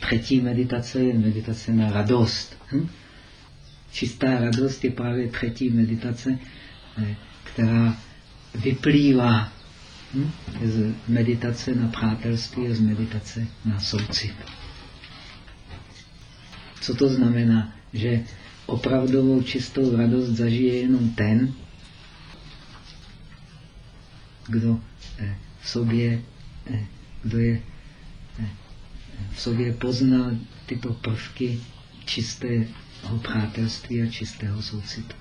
třetí meditace je meditace na radost. Hm? Čistá radost je právě třetí meditace, eh, která vyplývá hm? z meditace na přátelství a z meditace na soucit. Co to znamená? Že opravdovou čistou radost zažije jenom ten, kdo eh, v sobě, eh, kdo je v sobě poznal tyto prvky čistého přátelství a čistého soucitu.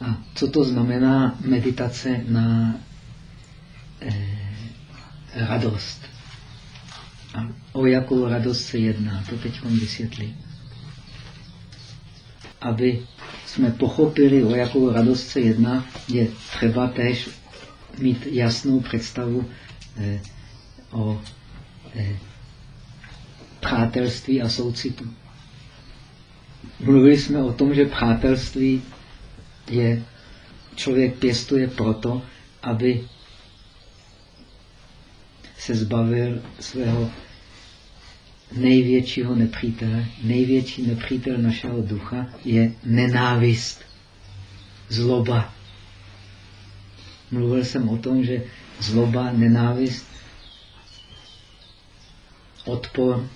A co to znamená meditace na eh, radost? A o jakou radost se jedná? To teď vysvětlím. Aby jsme pochopili, o jakou radost se jedná, je třeba též mít jasnou představu eh, o eh, přátelství a soucitu. Mluvili jsme o tom, že přátelství je, člověk pěstuje proto, aby se zbavil svého největšího nepřítele. Největší nepřítel našeho ducha je nenávist, zloba. Mluvil jsem o tom, že zloba, nenávist, odpor,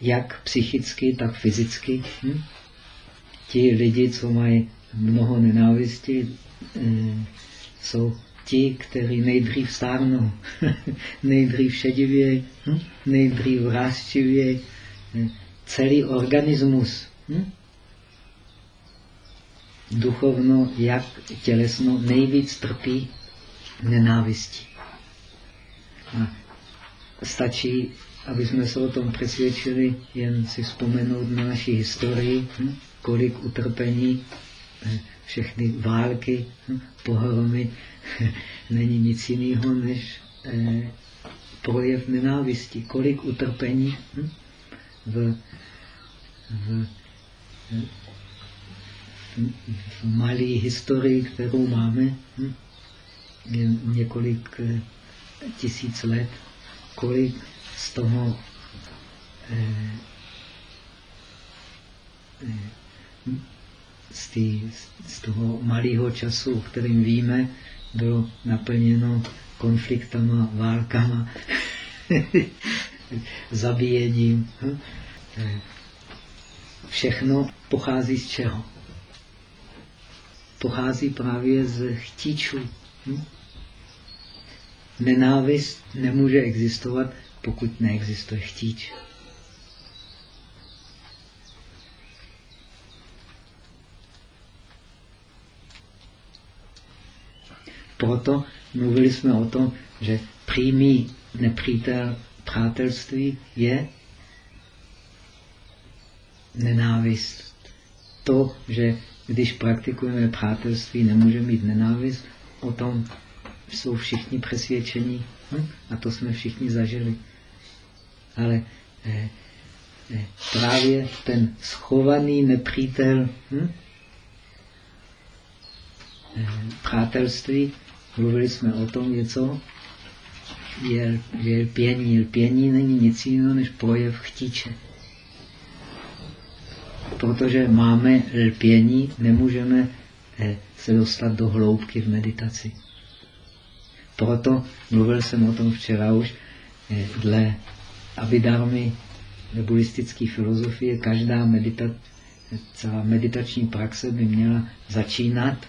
jak psychicky, tak fyzicky. Hm? Ti lidi, co mají mnoho nenávisti, eh, jsou ti, kteří nejdřív stárnou, nejdřív šedivě, hm? nejdřív vrázčivě, hm? celý organismus. Hm? Duchovno, jak tělesno, nejvíc trpí nenávistí. A stačí, aby jsme se o tom přesvědčili, jen si vzpomenout na naší historii, hm? kolik utrpení, eh, všechny války, hm? pohromy, není nic jiného než eh, projev nenávisti. Kolik utrpení hm? v, v v malé historii, kterou máme, hm? několik eh, tisíc let, kolik z toho eh, eh, z, tý, z toho malého času, o kterým víme, bylo naplněno konfliktama, válkama, zabíjením. Hm? Všechno pochází z čeho? Pochází právě z chtíčů. Hm? Nenávist nemůže existovat, pokud neexistuje chtíč. Proto mluvili jsme o tom, že přímý nepřítel přátelství je nenávist. To, že když praktikujeme přátelství, nemůžeme mít nenávist, o tom jsou všichni přesvědčení hm? a to jsme všichni zažili. Ale eh, eh, právě ten schovaný nepřítel hm? eh, přátelství, mluvili jsme o tom, je co? Je, je lpění. Lpění není nic jiného než projev chtíče protože máme lpění, nemůžeme eh, se dostat do hloubky v meditaci. Proto mluvil jsem o tom včera už, eh, dle abidarmy buddhistické filozofie, každá medita, celá meditační praxe by měla začínat,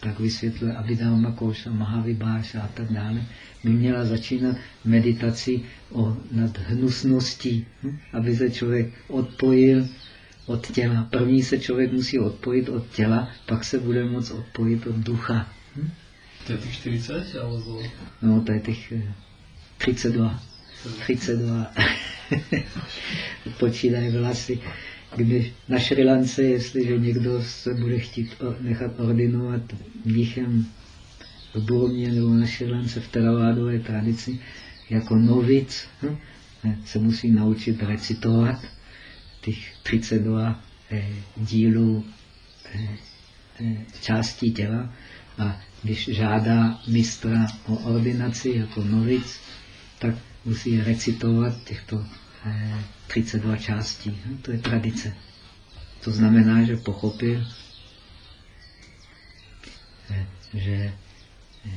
tak vysvětluje Abhidharma Koša, Mahavibáša a tak dále, by měla začínat meditaci o nad hnusností, hm? aby se člověk odpojil od těla. První se člověk musí odpojit od těla, pak se bude moct odpojit od ducha. Hm? To je těch 40? Alebo... No, to je těch 32. 32. Počínají vlasy. Když na Šrilance, jestliže někdo se bude chtít nechat ordinovat mnichem v Burmě nebo na Šrilance v teravádové tradici, jako novic, hm? se musí naučit recitovat těch 32 eh, dílů eh, eh, částí těla A když žádá mistra o ordinaci jako novic, tak musí recitovat těchto eh, 32 částí. No, to je tradice. To znamená, že pochopil, eh, že eh,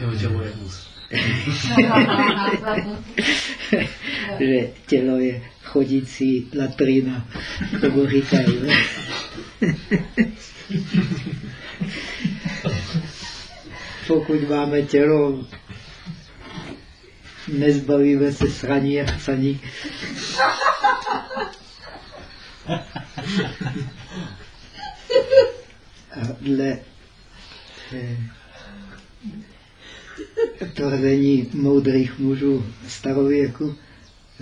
Jeho tělo je vůz. že tělo je chodící latrina, tomu říkají. Pokud máme tělo, nezbavíme se sraní a chcaní. A dle eh, tvrzení moudrých mužů starověku,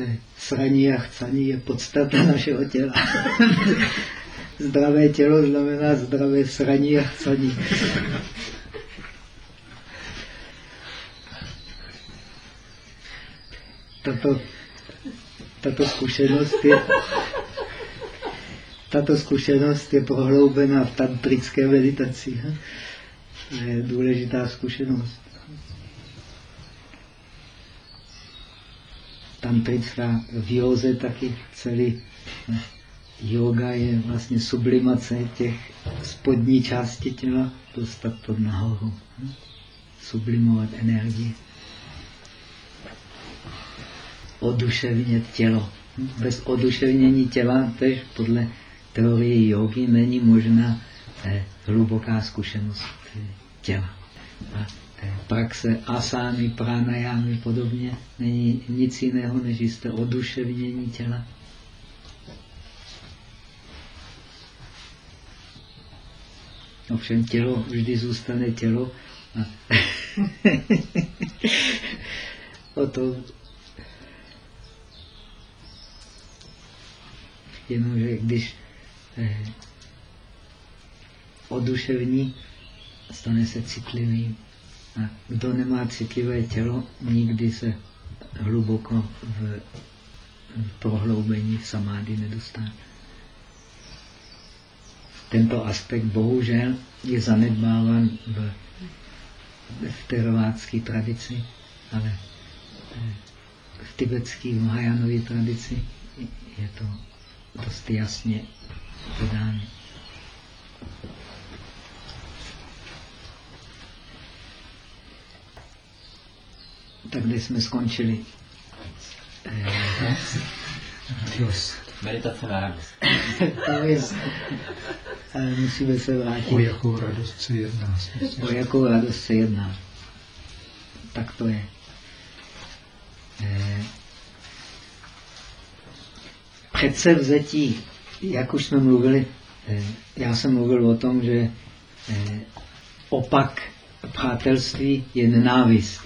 eh, sraní a chcaní je podstata našeho těla. Zdravé tělo znamená zdravé sraní a chcaní. Tato, tato zkušenost je tato zkušenost je prohloubená v tantrické meditaci. je důležitá zkušenost. Tantrická v józe taky celý hm, yoga je vlastně sublimace těch spodní části těla, dostat to nahoru. hm? Sublimovat energii. Oduševnět tělo. Bez oduševnění těla, tež podle teorie jogy, není možná eh, hluboká zkušenost eh, těla. A eh, praxe asány, pranajámy podobně není nic jiného, než jisté oduševnění těla. Ovšem tělo vždy zůstane tělo. A o to jenomže když eh, oduševní, stane se citlivý. Kdo nemá citlivé tělo, nikdy se hluboko v, v prohloubení samády nedostane. Tento aspekt bohužel je zanedbáván v, v terovácké tradici, ale eh, v tibetské Mahajanové tradici je to dost jasně podáno. Tak kde jsme skončili? Eh, Meditace na radost. to je, ale musíme se vrátit. O jakou radost se jedná? O jakou radost se jedná? Tak to je. Eh, Předsevzetí, jak už jsme mluvili, eh, já jsem mluvil o tom, že eh, opak přátelství je nenávist.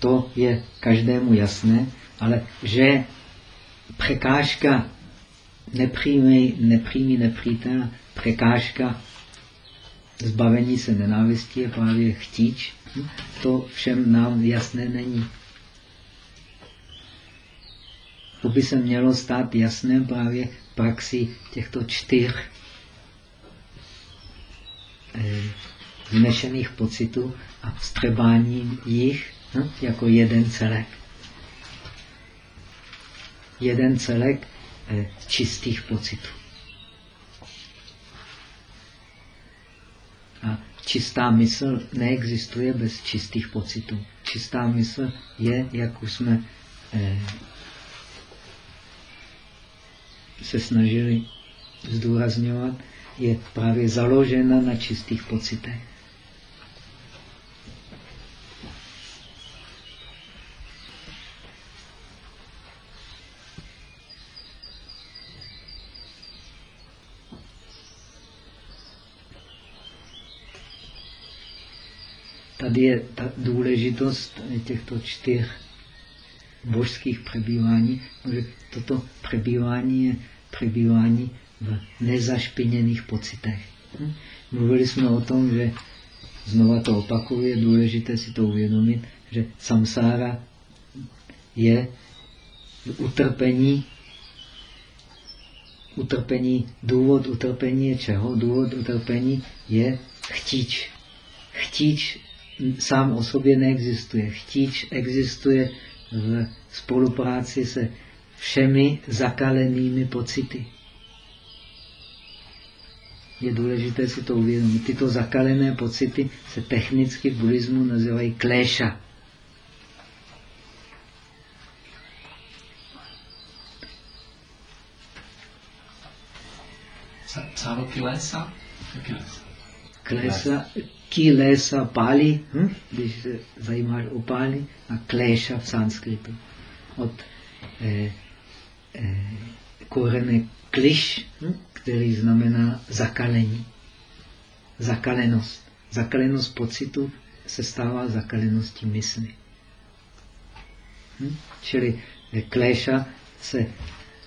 To je každému jasné, ale že překážka nepřímý, nepřímý nepřítel, překážka zbavení se nenávisti je právě chtíč. To všem nám jasné není. To by se mělo stát jasné právě praxi těchto čtyř eh, vnešených pocitů a vstřebání jich hm, jako jeden celek. Jeden celek eh, čistých pocitů. A čistá mysl neexistuje bez čistých pocitů. Čistá mysl je, jak už jsme eh, se snažili zdůrazňovat, je právě založena na čistých pocitech. Tady je ta důležitost těchto čtyř božských přebývání, protože toto přebývání je přebývání v nezašpiněných pocitech. Mluvili jsme o tom, že znova to opakuju, je důležité si to uvědomit, že samsára je utrpení utrpení, důvod utrpení je čeho? Důvod utrpení je chtíč. Chtíč sám o sobě neexistuje. Chtíč existuje v spolupráci se všemi zakalenými pocity. Je důležité si to uvědomit. Tyto zakalené pocity se technicky v buddhismu nazývají kléša. Psáno kilesa? Kilesa. Klesa, kilesa pali, hm? když se zajímáš o pali, a kléša v sanskritu. Od eh, eh, korene kliš, hm? který znamená zakalení. Zakalenost. Zakalenost pocitu se stává zakaleností mysli. Hm? Čili eh, kléša se,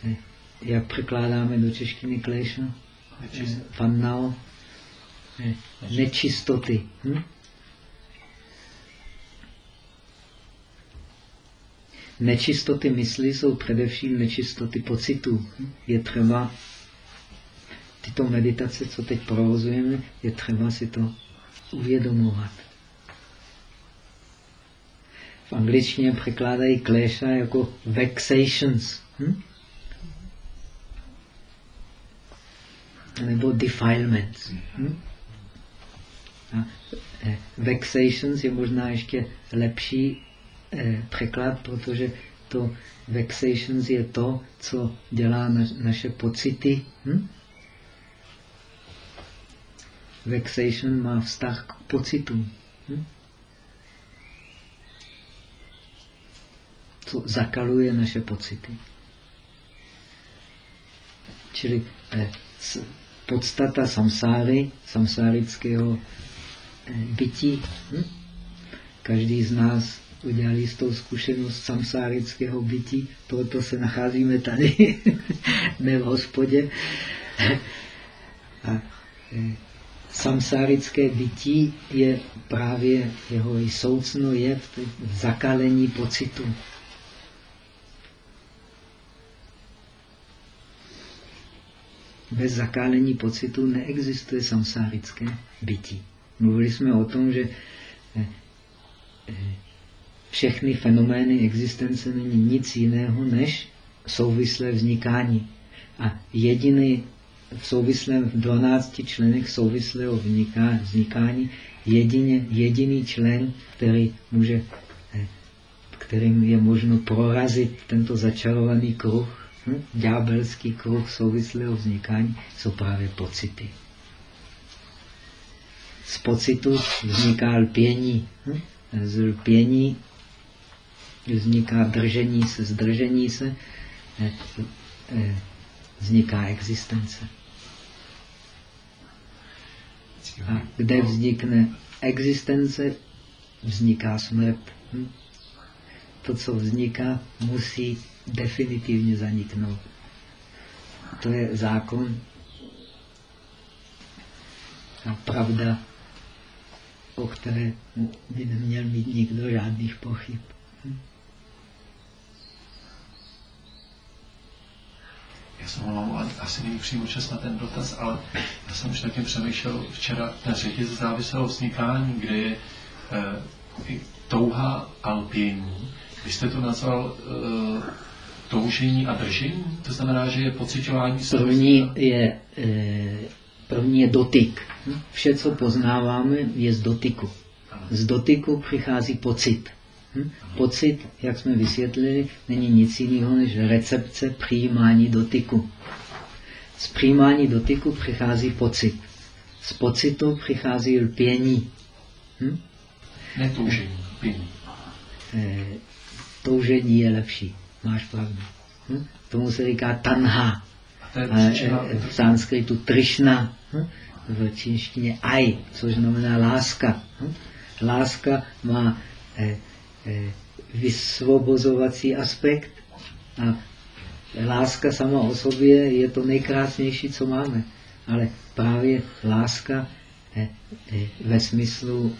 eh, jak překládáme do češtiny kléša? Fannao, eh, nečistoty. Hm? Nečistoty mysli jsou především nečistoty pocitů. Je třeba tyto meditace, co teď provozujeme, je třeba si to uvědomovat. V angličtině překládají kléša jako vexations. Hm? nebo defilements. Hm? Eh, vexations je možná ještě lepší eh, překlad, protože to vexations je to, co dělá na, naše pocity. Hm? Vexation má vztah k pocitům. Hm? Co zakaluje naše pocity. Čili eh, podstata samsáry, samsárického bytí. Hm? Každý z nás udělal jistou zkušenost samsárického bytí, proto se nacházíme tady, ne v hospodě. A eh, samsárické bytí je právě, jeho soucno je v zakalení pocitu. bez zakálení pocitu neexistuje samsárické bytí. Mluvili jsme o tom, že eh, eh, všechny fenomény existence není nic jiného než souvislé vznikání. A jediný v souvislém v 12 členech souvislého vzniká, vznikání jedině, jediný člen, který může, eh, kterým je možno prorazit tento začarovaný kruh, hm? ďábelský kruh souvislého vznikání jsou právě pocity. Z pocitu vzniká lpění. Hm? Z lpění vzniká držení se, zdržení se, eh, eh, vzniká existence. A kde vznikne existence, vzniká smrt. Hm? To, co vzniká, musí definitivně zaniknout. To je zákon a pravda, o které by neměl mít nikdo žádných pochyb. Já jsem ale asi není přímo čas na ten dotaz, ale já jsem už taky přemýšlel včera na řetěz závislého vznikání, kde je e, touha a lpění. Vy jste to nazval e, toužení a držení? To znamená, že je pocitování První je, e, první je dotyk. Vše, co poznáváme, je z dotyku. Z dotyku přichází pocit. Pocit, jak jsme vysvětlili, není nic jiného než recepce přijímání dotyku. Z přijímání dotyku přichází pocit. Z pocitu přichází lpění. Hm? Netoužení, lpění. E, toužení je lepší. Máš pravdu. Hm? Tomu se říká tanha. V sanskritu trišna. Hm? V čínštině aj, což znamená láska. Hm? Láska má eh, eh, vysvobozovací aspekt a láska sama o sobě je to nejkrásnější, co máme. Ale právě láska eh, ve smyslu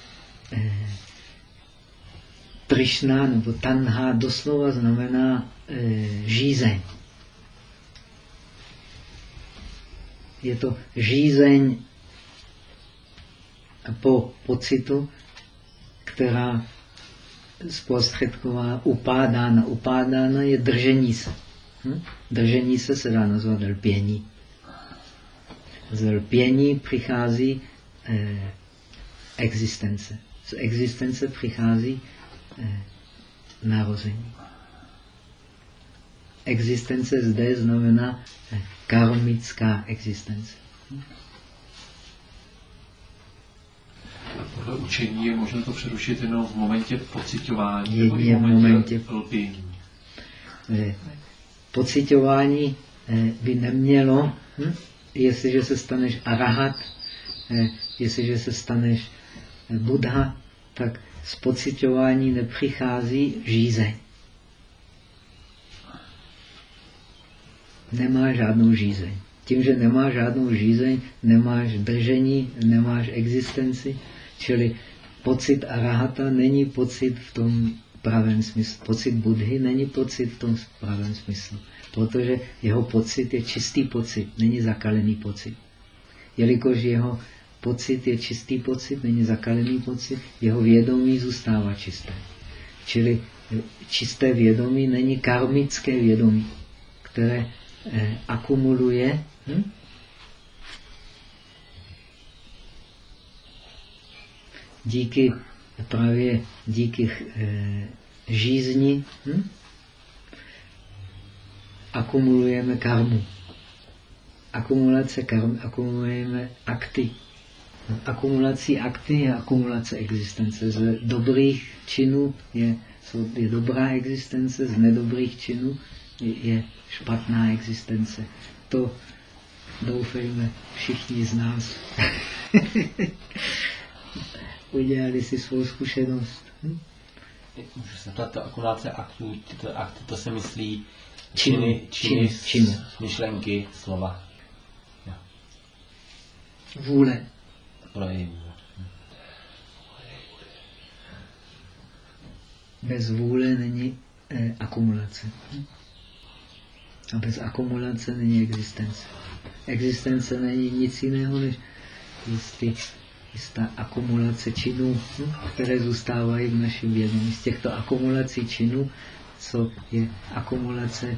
Trišna nebo Tanha doslova znamená žízeň. Je to žízeň po pocitu, která zprostředková upádána. Upádána je držení se. Hm? Držení se se dá nazvat lpění. Z lpění přichází eh, existence. Z existence přichází eh, narození. Existence zde znamená eh, karmická existence. A podle učení je možno to přerušit jenom v momentě pocitování nebo v momentě, momentě. lpění. Eh, Pocitování eh, by nemělo, hm? jestliže se staneš arahat, eh, jestliže se staneš buddha, tak z pocitování nepřichází žízeň. Nemá žádnou žízeň. Tím, že nemá žádnou žízeň, nemáš držení, nemáš existenci, čili pocit arahata není pocit v tom pravém smyslu. Pocit Budhy není pocit v tom pravém smyslu, protože jeho pocit je čistý pocit, není zakalený pocit. Jelikož jeho pocit je čistý pocit, není zakalený pocit, jeho vědomí zůstává čisté. Čili čisté vědomí není karmické vědomí, které eh, akumuluje hm? díky právě díky e, žízni hm? akumulujeme karmu. Akumulace karmy, akumulujeme akty. Akumulací akty je akumulace existence. Z dobrých činů je, je dobrá existence, z nedobrých činů je, je špatná existence. To doufejme všichni z nás. udělali si svou zkušenost. Hm? Můžu se ptat, to akumulace aktů, tyto akty, to se myslí Činy, činy, činy, činy, činy. myšlenky, slova. Jo. Vůle. Projevy. Bez vůle není eh, akumulace. Hm? A bez akumulace není existence. Existence není nic jiného, než jistý, jistá akumulace činů, hm? které zůstávají v našem vědomí. Z těchto akumulací činů co je akumulace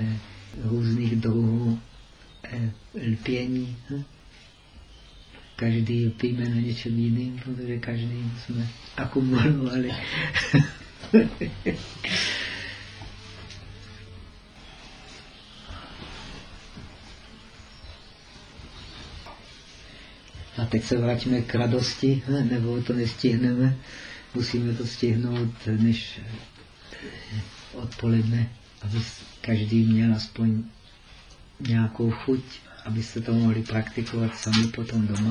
eh, různých druhů eh, lpění. Hm? Každý lpíme na něčem jiným, protože každý jsme akumulovali. A teď se vrátíme k radosti, nebo to nestihneme. Musíme to stihnout, než odpoledne, aby každý měl aspoň nějakou chuť, abyste to mohli praktikovat sami potom doma.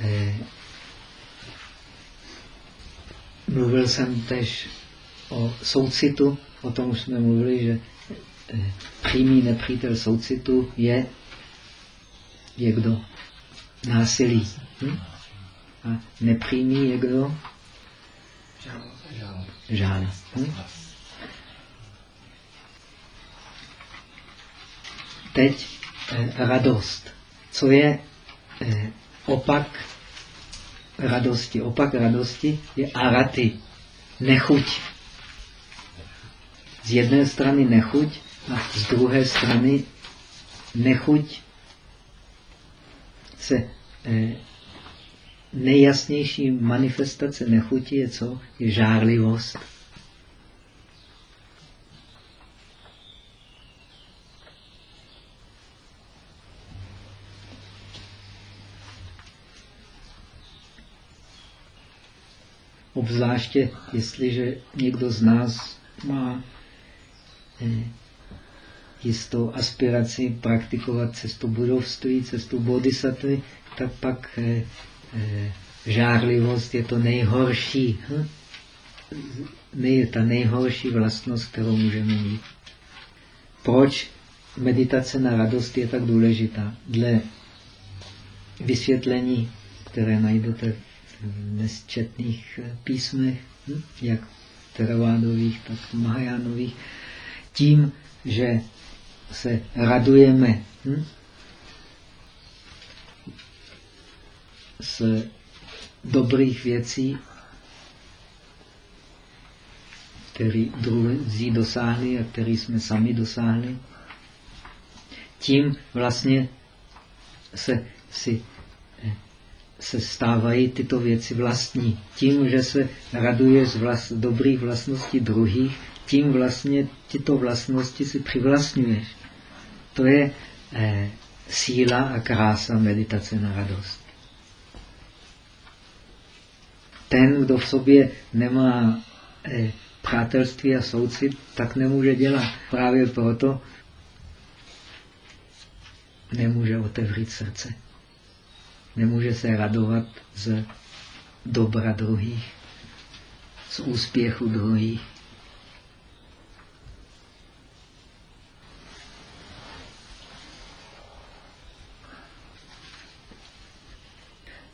Eh, mluvil jsem tež o soucitu, o tom už jsme mluvili, že eh, přímý nepřítel soucitu je, je kdo? Násilí. Hm? A nepřímý je kdo? Žál. Hm? Teď eh, radost. Co je eh, opak radosti? Opak radosti je araty, nechuť. Z jedné strany nechuť a z druhé strany nechuť se eh, nejjasnější manifestace nechuti je co? Je žárlivost. Obzvláště, jestliže někdo z nás má eh, jistou aspiraci praktikovat cestu budovství, cestu bodhisattvy, tak pak eh, eh, žárlivost je to nejhorší. Hm? Nej, ta nejhorší vlastnost, kterou můžeme mít. Proč meditace na radost je tak důležitá? Dle vysvětlení, které najdete v nesčetných písmech, hm? jak teravádových, tak mahajánových, tím, že se radujeme hm? z dobrých věcí, které druzí dosáhli a který jsme sami dosáhli, tím vlastně se, si, se stávají tyto věci vlastní. Tím, že se raduje z vlast, dobrých vlastností druhých, tím vlastně tyto vlastnosti si přivlastňuješ. To je eh, síla a krása meditace na radost. Ten, kdo v sobě nemá eh, přátelství a soucit, tak nemůže dělat. Právě proto nemůže otevřít srdce. Nemůže se radovat z dobra druhých, z úspěchu druhých.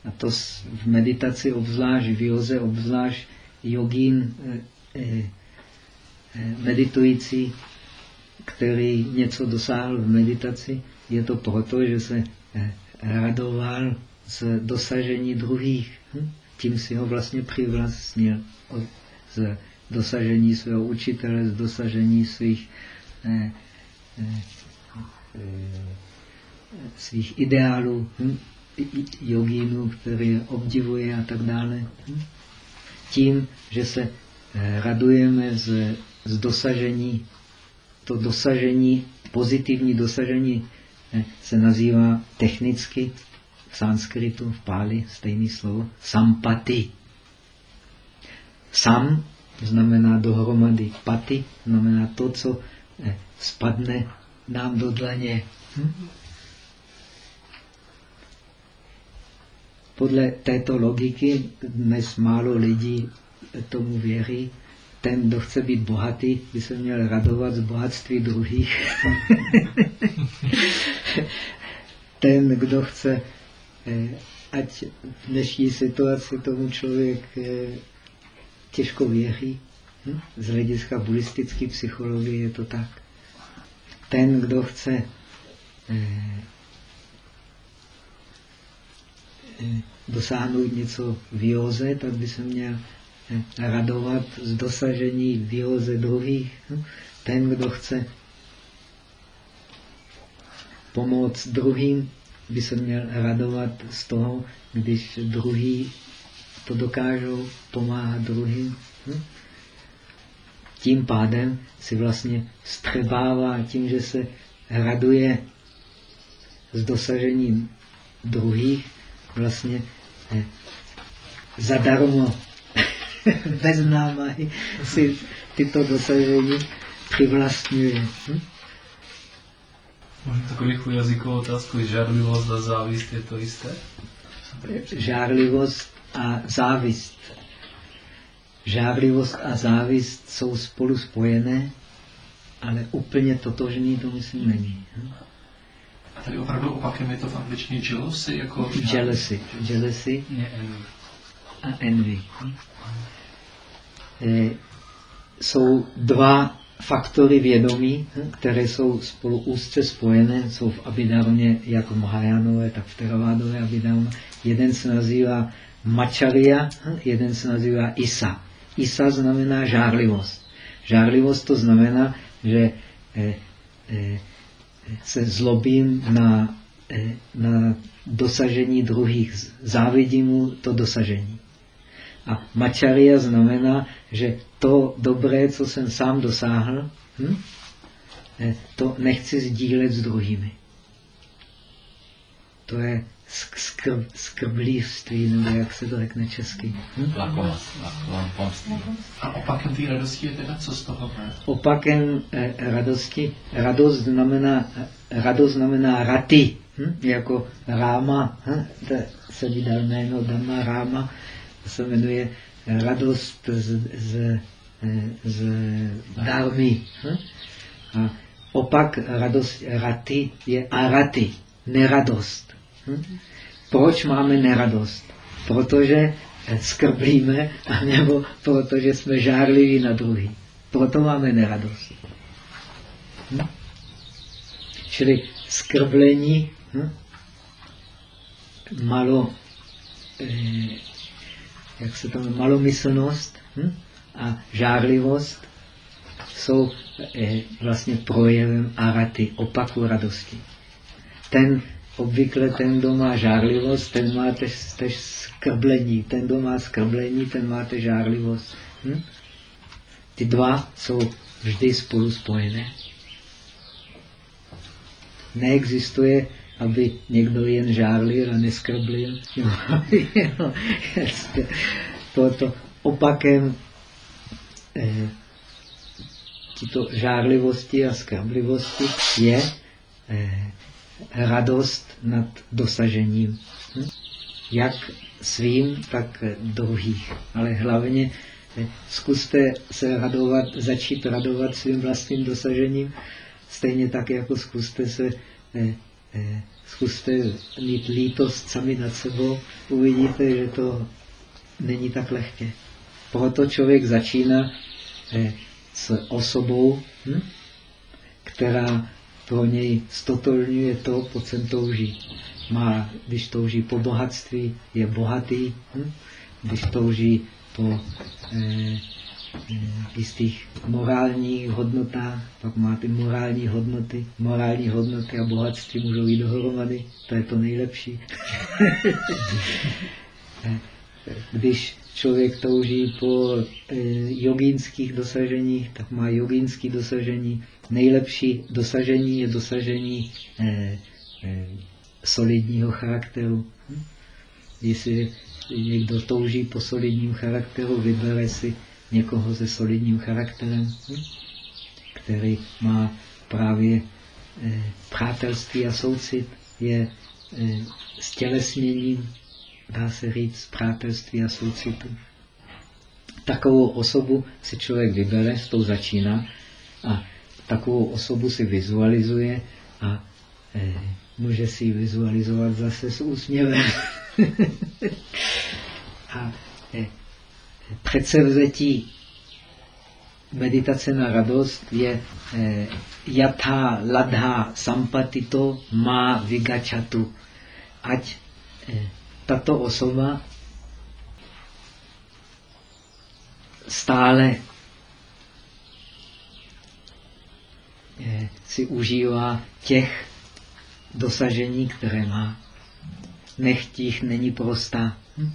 A to v meditaci obzvlášť, v joze obzvlášť jogín eh, eh, eh, meditující, který něco dosáhl v meditaci, je to proto, že se radoval z dosažení druhých. Hm? Tím si ho vlastně přivlastnil z dosažení svého učitele, z dosažení svých, svých ideálů. Hm? jogínu, který obdivuje a tak dále. Tím, že se eh, radujeme z, z dosažení, to dosažení, pozitivní dosažení eh, se nazývá technicky v sanskritu, v páli, stejný slovo, sampati. Sam znamená dohromady, pati znamená to, co eh, spadne nám do dlaně. Hm? Podle této logiky dnes málo lidí tomu věří. Ten, kdo chce být bohatý, by se měl radovat z bohatství druhých. Ten, kdo chce, eh, ať v dnešní situaci tomu člověk eh, těžko věří, hm? z hlediska buddhistické psychologie je to tak. Ten, kdo chce eh, dosáhnout něco v józe, tak by se měl eh, radovat z dosažení v józe druhých. Hm? Ten, kdo chce pomoct druhým, by se měl radovat z toho, když druhý to dokážou pomáhat druhým. Hm? Tím pádem si vlastně střebává tím, že se raduje s dosažením druhých, vlastně eh, zadarmo, bez námahy si tyto dosažení přivlastňuje. Hm? Možná rychlou jazykovou otázku. Žárlivost a závist je to jisté? Žárlivost a závist. Žárlivost a závist jsou spolu spojené, ale úplně totožný to myslím není. Hm? Tady opravdu opakem je to v angličtině jealousy? Jako jealousy. Jealousy a envy. E, jsou dva faktory vědomí, hm, které jsou spolu úzce spojené, jsou v Abhidharmě jak v Mahajánové, tak v Theravádové Abhidharmě. Jeden se nazývá Mačarya, hm, jeden se nazývá Isa. Isa znamená žárlivost. Žárlivost to znamená, že eh, eh, se zlobím na, eh, na dosažení druhých. Závidím mu to dosažení. A mačaria znamená, že to dobré, co jsem sám dosáhl, hm, eh, to nechci sdílet s druhými. To je skrb, skrblívství, nebo jak se to řekne česky. Hm? A opakem té radosti je teda co z toho? Ne? Opakem eh, radosti, radost znamená, radost znamená rati, hm? jako ráma, hm? to se vydal jméno Dama Ráma, to se jmenuje radost z, z, eh, z dármy. Hm? A opak radost, rati je arati, neradost. Hm? Proč máme neradost? Protože skrblíme, nebo protože jsme žárliví na druhý. Proto máme neradost. Hm? Čili skrblení, hm? malo eh, jak se to jmenuje, malomyslnost hm? a žárlivost jsou eh, vlastně projevem araty, opaku radosti. Ten obvykle ten, kdo má žárlivost, ten má tež, tež skrblení. Ten, kdo má skrblení, ten má tež žárlivost. Hm? Ty dva jsou vždy spolu spojené. Neexistuje, aby někdo jen žárlil a neskrblil. Toto opakem eh, žárlivosti a skrblivosti je eh, radost nad dosažením. Hm? Jak svým, tak druhých. Ale hlavně eh, zkuste se radovat, začít radovat svým vlastním dosažením, stejně tak, jako zkuste se eh, eh, zkuste mít lítost sami nad sebou, uvidíte, že to není tak lehké. Proto člověk začíná s osobou, hm? která pro něj stotožňuje to, po čem touží. Má, když touží po bohatství, je bohatý. Hm? Když touží po eh, eh, jistých morálních hodnotách, pak má ty morální hodnoty. Morální hodnoty a bohatství můžou jít dohromady. To je to nejlepší. Eh, když člověk touží po e, jogínských dosaženích, tak má jogínský dosažení. Nejlepší dosažení je dosažení e, e, solidního charakteru. Hm? Jestli někdo touží po solidním charakteru, vybere si někoho se solidním charakterem, hm? který má právě e, přátelství a soucit, je e, stělesněním dá se říct, přátelství a soucitu. Takovou osobu si člověk vybere, s tou začíná a takovou osobu si vizualizuje a e, může si ji vizualizovat zase s úsměvem. a e, předsevzetí meditace na radost je e, jatha ladha sampatito ma vigachatu. Ať e, tato osoba stále eh, si užívá těch dosažení, které má. Nechtích není prostá. Hm?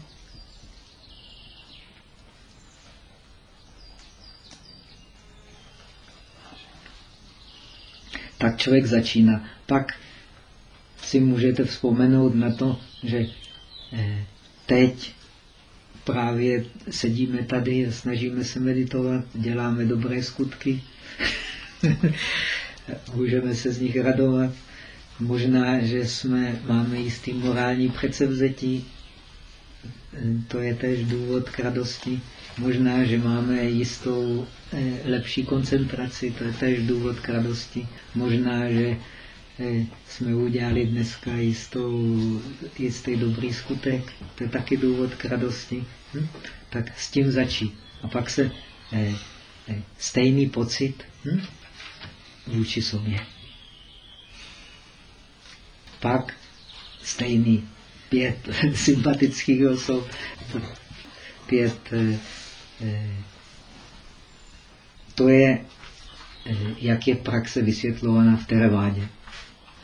Tak člověk začíná. Pak si můžete vzpomenout na to, že Eh, teď právě sedíme tady a snažíme se meditovat, děláme dobré skutky, můžeme se z nich radovat. Možná, že jsme, máme jistý morální předsevzetí, to je tež důvod k radosti. Možná, že máme jistou eh, lepší koncentraci, to je tež důvod k radosti. Možná, že jsme udělali dneska jistou, jistý dobrý skutek, to je taky důvod k radosti, hm? tak s tím začít. A pak se eh, eh, stejný pocit hm? Vůči sobě. Pak stejný pět sympatických osob, pět eh, eh, to je, eh, jak je praxe vysvětlovaná v Terevádě.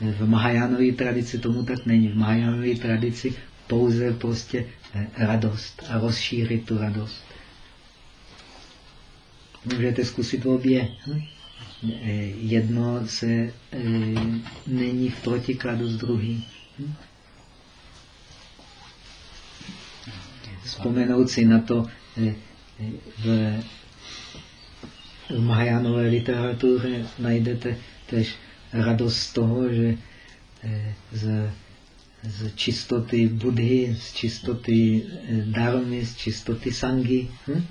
V Mahajánové tradici tomu tak není. V Mahajánové tradici pouze prostě radost a rozšířit tu radost. Můžete zkusit obě. Hm? Eh, jedno se e, není v protikladu s druhým. Hm? Vzpomenout si na to e, v, Mahajánové literatuře najdete tež radost z toho, že eh, z, z čistoty Budhy, z čistoty eh, Dharmy, z čistoty Sangy. Hm?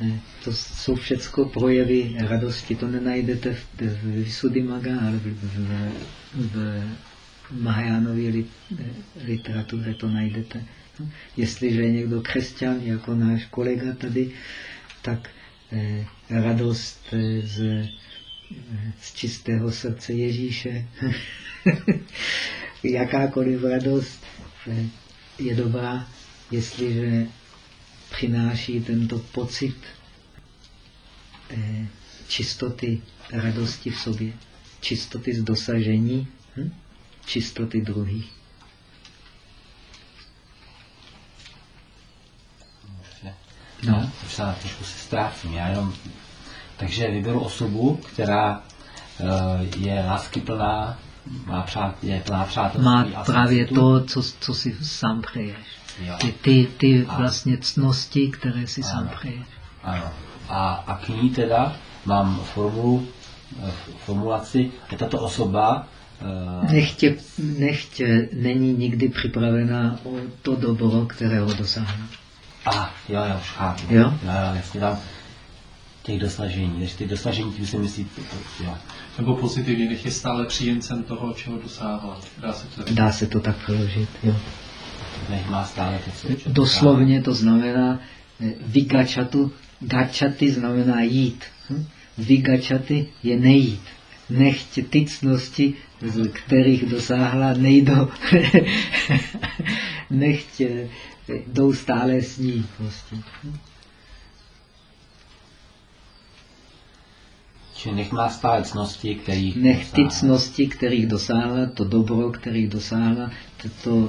Eh, to jsou všechno projevy radosti. To nenajdete v, v Visuddhimaga, ale v, v, v Mahajánové literatuře to najdete. Hm? Jestliže je někdo křesťan, jako náš kolega tady, tak eh, radost z z čistého srdce Ježíše. Jakákoliv radost je dobrá, jestliže přináší tento pocit eh, čistoty radosti v sobě, čistoty z dosažení, hm? čistoty druhých. No. No. Už se trošku se ztrácím. Já jenom... Takže vyberu osobu, která eh, je láskyplná, má přát, je plná přátelství. Má právě to, co, co si sám přeješ. Ty, ty, ty A- vlastně ctnosti, které si sám Ano. přeješ. Ano. A, a k ní teda mám formulu, eh, formulaci, že tato osoba eh, Nechtě, nechtě není nikdy připravená o to dobro, kterého dosáhne. A, jo, jo, už chápu. Jo? Jo, jo, jasně tam těch dosažení. Takže ty dosažení, tím si myslí, jo. Nebo pozitivně, nech je stále příjemcem toho, čeho dosáhla. Dá se to. Dá se to tak přeložit. Jo. Nech má stále to, Doslovně to znamená eh, vigačatu. Gačaty znamená jít. Hm? Vigačaty je nejít. Nechť ty cnosti, z kterých dosáhla, nejdou. Nechť eh, jdou stále s ní. Prostě. Čili nech má stále cnosti, který... Nech ty cnosti, kterých dosáhla, to dobro, kterých dosáhla, to, to,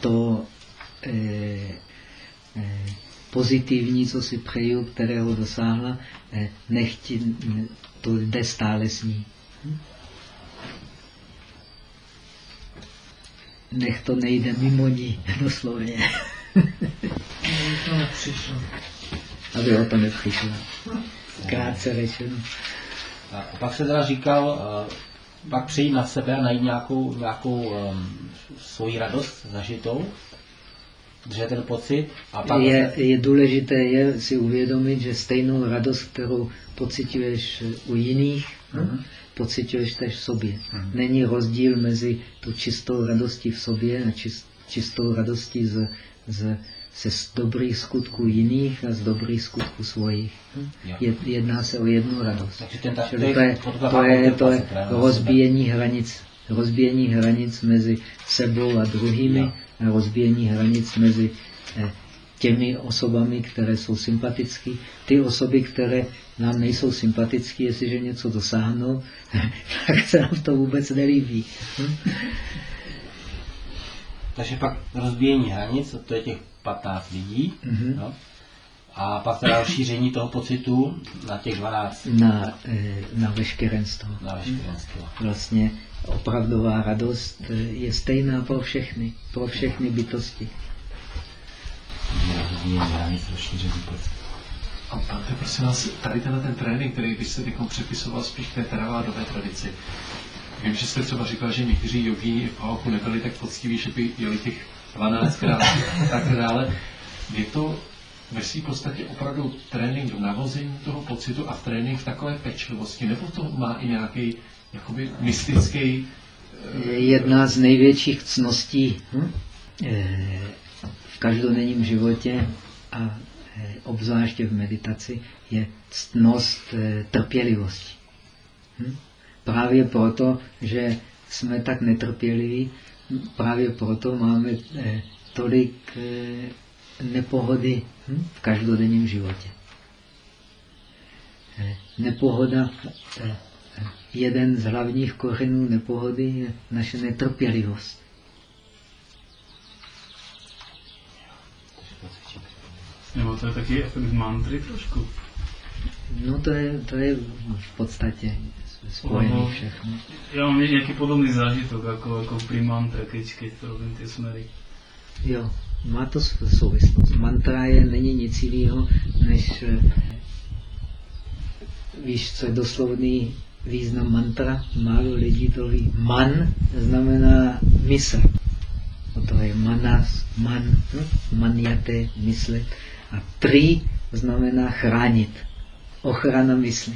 to pozitivní, co si přeju, kterého dosáhla, eh, nech ti, to jde stále s ní. Hm? Nech to nejde mimo ní, doslovně. Nepřišlo. Aby o to nepřišla. Krátce řečeno. A pak se teda říkal, eh, pak přejít na sebe a najít nějakou, nějakou um, svoji radost zažitou, držet ten pocit a pak Je, je důležité je si uvědomit, že stejnou radost, kterou pocituješ u jiných, Mhm. pocituješ tež v sobě. Není rozdíl mezi tu čistou radostí v sobě a čist, čistou radostí z, z, ze z dobrých skutků jiných a z dobrých skutků svojich. Jo. Je, jedná se o jednu radost. Takže ten Čili to je, to je- to je, rozbíjení hranic. Rozbíjení hranic mezi sebou a druhými rozbíjení hranic mezi eh, těmi osobami, které jsou sympatické. Ty osoby, které nám nejsou sympatické, jestliže něco dosáhnou, tak se nám to vůbec nelíbí. Takže pak rozbíjení hranic, to je těch 15 lidí, Mhm. no. A pak teda rozšíření toho pocitu na těch 12 Na, eh, na veškerenstvo. na veškerenstvo. Vlastně opravdová radost eh, je stejná pro všechny, pro všechny bytosti. A Bante, prosím vás, tady tenhle ten trénink, který byste teď přepisoval spíš k té teravádové tradici. Vím, že jste třeba říkal, že někteří jogíni v Pahoku nebyli tak poctiví, že by jeli těch 12 krát a tak dále. Je to ve své podstatě opravdu trénink v navození toho pocitu a trénink v takové pečlivosti, nebo to má i nějaký jakoby mystický je jedna z největších cností hm? Eh, v každodenním životě a eh, obzvláště v meditaci je ctnost eh, trpělivosti. Hm? Právě proto, že jsme tak netrpěliví, hm, právě proto máme tolik nepohody hm? v každodenním životě. Eh, Nepohoda, eh, jeden z hlavních kořenů nepohody je naše netrpělivost. Nebo to je taky efekt mantry trošku. No to je, to je v podstatě spojené všechno. Já mám nějaký podobný zážitok, jako, jako pri mantre, keď, keď to robím ty smery. Jo, má to sou- souvislost. Mantra je, není nic jiného, než eh, víš, co je doslovný význam mantra. Málo lidí to ví. Man znamená mysl. O to je manas, man, hm? manjate, myslet. A tri znamená chránit. Ochrana mysli.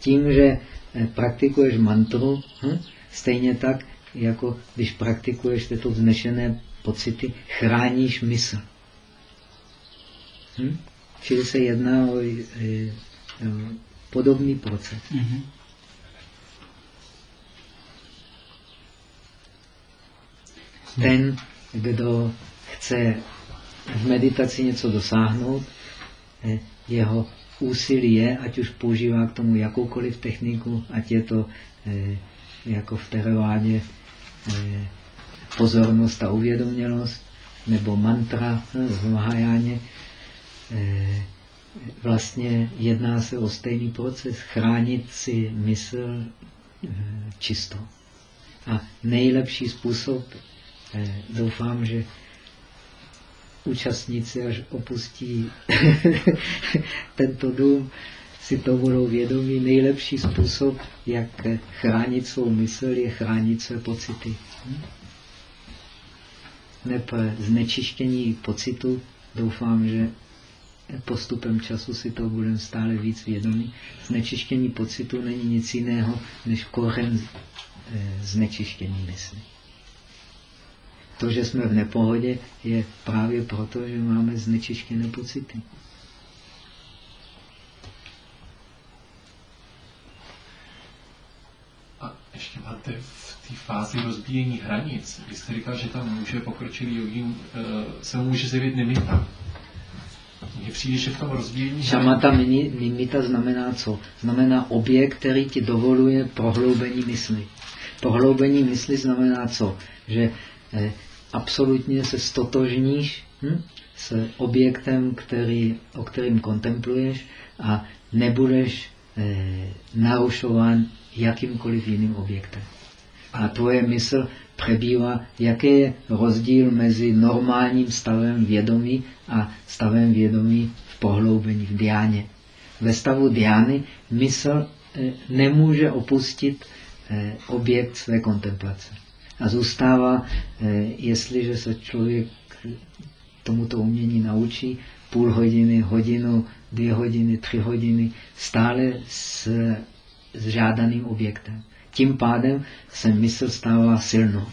Tím, že eh, praktikuješ mantru, hm? stejně tak, jako když praktikuješ tyto vznešené pocity, chráníš mysl. Hm? Čili se jedná o e, e, podobný proces. Mhm. Ten, kdo chce v meditaci něco dosáhnout, eh, jeho úsilí je, ať už používá k tomu jakoukoliv techniku, ať je to eh, jako v teravádě eh, pozornost a uvědomělost, nebo mantra v Mahajáně, vlastně jedná se o stejný proces, chránit si mysl čistou. A nejlepší způsob, doufám, že účastníci, až opustí tento dům, si to budou vědomí. Nejlepší způsob, jak chránit svou mysl, je chránit své pocity. Neb znečištění pocitu, doufám, že postupem času si to budeme stále víc vědomí. Znečištění pocitu není nic jiného, než koren eh, znečištění mysli. To, že jsme v nepohodě, je právě proto, že máme znečištěné pocity. A ještě máte v té fázi rozbíjení hranic. Vy jste říkal, že tam může pokročilý jogín, eh, se může zjevit nimita. Mně přijde, že v tom rozbíjení... Šamata nimita znamená co? Znamená objekt, který ti dovoluje prohloubení mysli. Prohloubení mysli znamená co? Že eh, absolutně se stotožníš hm, s objektem, který, o kterým kontempluješ a nebudeš eh, narušován jakýmkoliv jiným objektem. A tvoje mysl přebývá, jaký je rozdíl mezi normálním stavem vědomí a stavem vědomí v pohloubení, v diáně. Ve stavu diány mysl eh, nemůže opustit eh, objekt své kontemplace a zůstává, eh, jestliže se člověk tomuto umění naučí, půl hodiny, hodinu, dvě hodiny, tři hodiny, stále s, s žádaným objektem. Tím pádem se mysl stává silnou.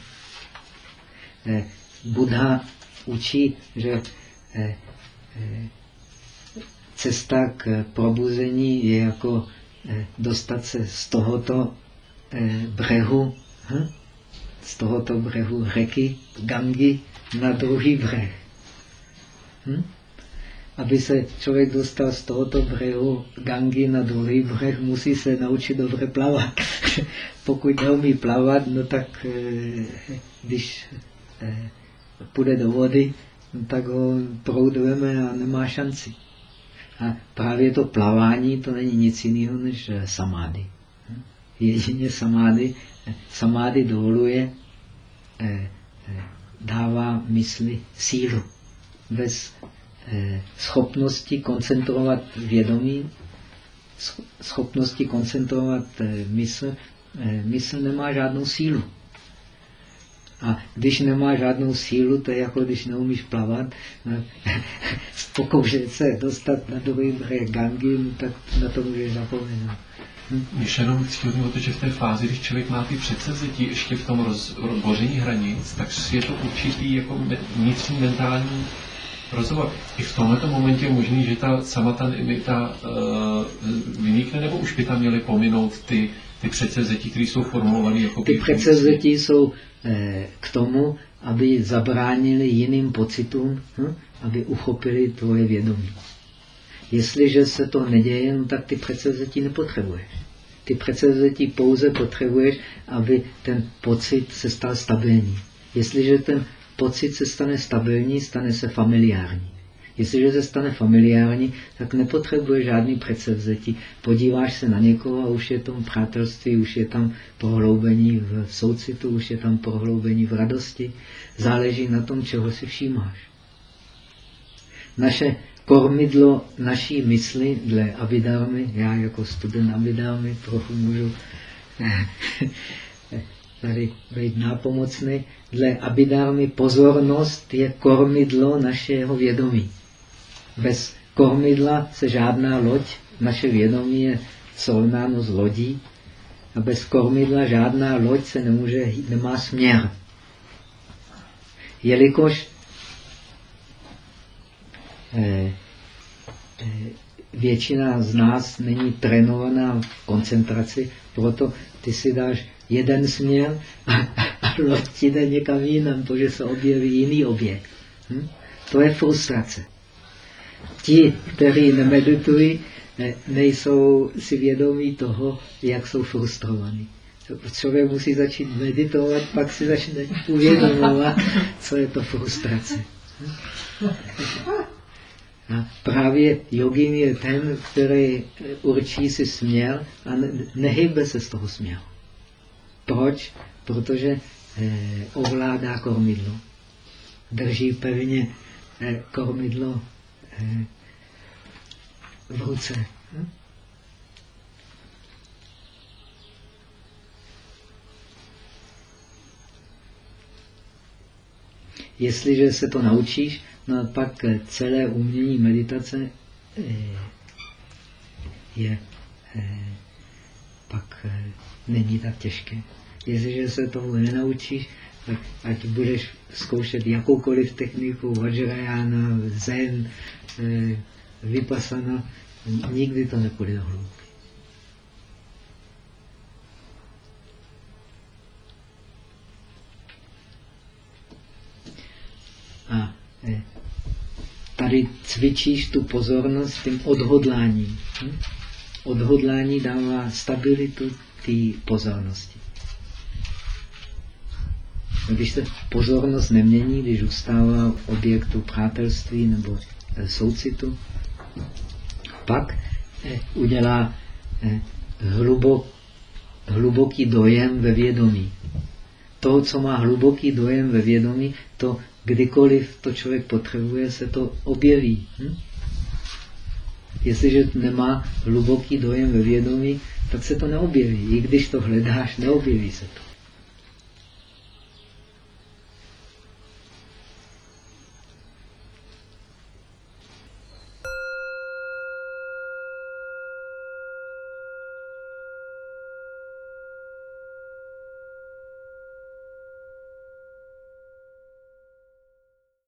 Eh, Buddha učí, že eh, cesta k probuzení je jako dostat se z tohoto břehu hm? z tohoto břehu řeky Gangy na druhý břeh. Hm? Aby se člověk dostal z tohoto břehu Gangy na druhý břeh, musí se naučit dobře plavat. Pokud neumí plavat, no tak eh, když eh, půjde do vody, no tak ho proudujeme a nemá šanci. A právě to plavání, to není nic jiného než eh, samády. Jedině samády samády dovoluje, dává mysli sílu. Bez schopnosti koncentrovat vědomí, schopnosti koncentrovat mysl, mysl nemá žádnou sílu. A když nemá žádnou sílu, to je jako když neumíš plavat, pokoušet se dostat na druhý břeh Gangy, no tak na to můžeš zapomenout. Když jenom chci to, že v té fázi, když člověk má ty předsevzetí ještě v tom roz, rozboření hranic, tak je to určitý jako vnitřní mentální rozhovor. I v tomto momentě je možný, že ta sama ta limita uh, vynikne, nebo už by tam měly pominout ty, ty předsevzetí, které jsou formulované jako... Ty předsevzetí jsou eh, k tomu, aby zabránili jiným pocitům, hm? aby uchopili tvoje vědomí. Jestliže se to neděje, no tak ty předsevzetí nepotřebuješ. Ty předsevzetí pouze potřebuješ, aby ten pocit se stal stabilní. Jestliže ten pocit se stane stabilní, stane se familiární. Jestliže se stane familiární, tak nepotřebuje žádný předsevzetí. Podíváš se na někoho a už je tam přátelství, už je tam prohloubení v soucitu, už je tam prohloubení v radosti. Záleží na tom, čeho si všímáš. Naše kormidlo naší mysli dle Abidámy, já jako student Abidámy trochu můžu tady být nápomocný, dle Abidámy pozornost je kormidlo našeho vědomí. Bez kormidla se žádná loď, naše vědomí je srovnáno s lodí, a bez kormidla žádná loď se nemůže, nemá směr. Jelikož Eh, eh, většina z nás není trénovaná v koncentraci, proto ty si dáš jeden směr a, a loď jde někam jinam, protože se objeví jiný objekt. Hm? To je frustrace. Ti, kteří nemeditují, ne- nejsou si vědomí toho, jak jsou frustrovaní. Člověk musí začít meditovat, pak si začne uvědomovat, co je to frustrace. A právě jogin je ten, který určí si směr a ne- nehybe se z toho směru. Proč? Protože eh, ovládá kormidlo. Drží pevně eh, kormidlo eh, v ruce. Hm? Jestliže se to naučíš, no pak eh, celé umění meditace eh, je eh, pak není tak těžké. Jestliže se tomu nenaučíš, tak ať budeš zkoušet jakoukoliv techniku, vajrayana, zen, eh, vipassana, nikdy to nepůjde do hloubky. A eh, tady cvičíš tu pozornost tím odhodláním. Hm? Odhodlání dává stabilitu té pozornosti. Když se pozornost nemění, když ustává v objektu přátelství nebo eh, soucitu, pak eh, udělá eh, hlubok, hluboký dojem ve vědomí. To, co má hluboký dojem ve vědomí, to kdykoliv to člověk potřebuje, se to objeví. Hm? Jestliže nemá hluboký dojem ve vědomí, tak se to neobjeví. I když to hledáš, neobjeví se to.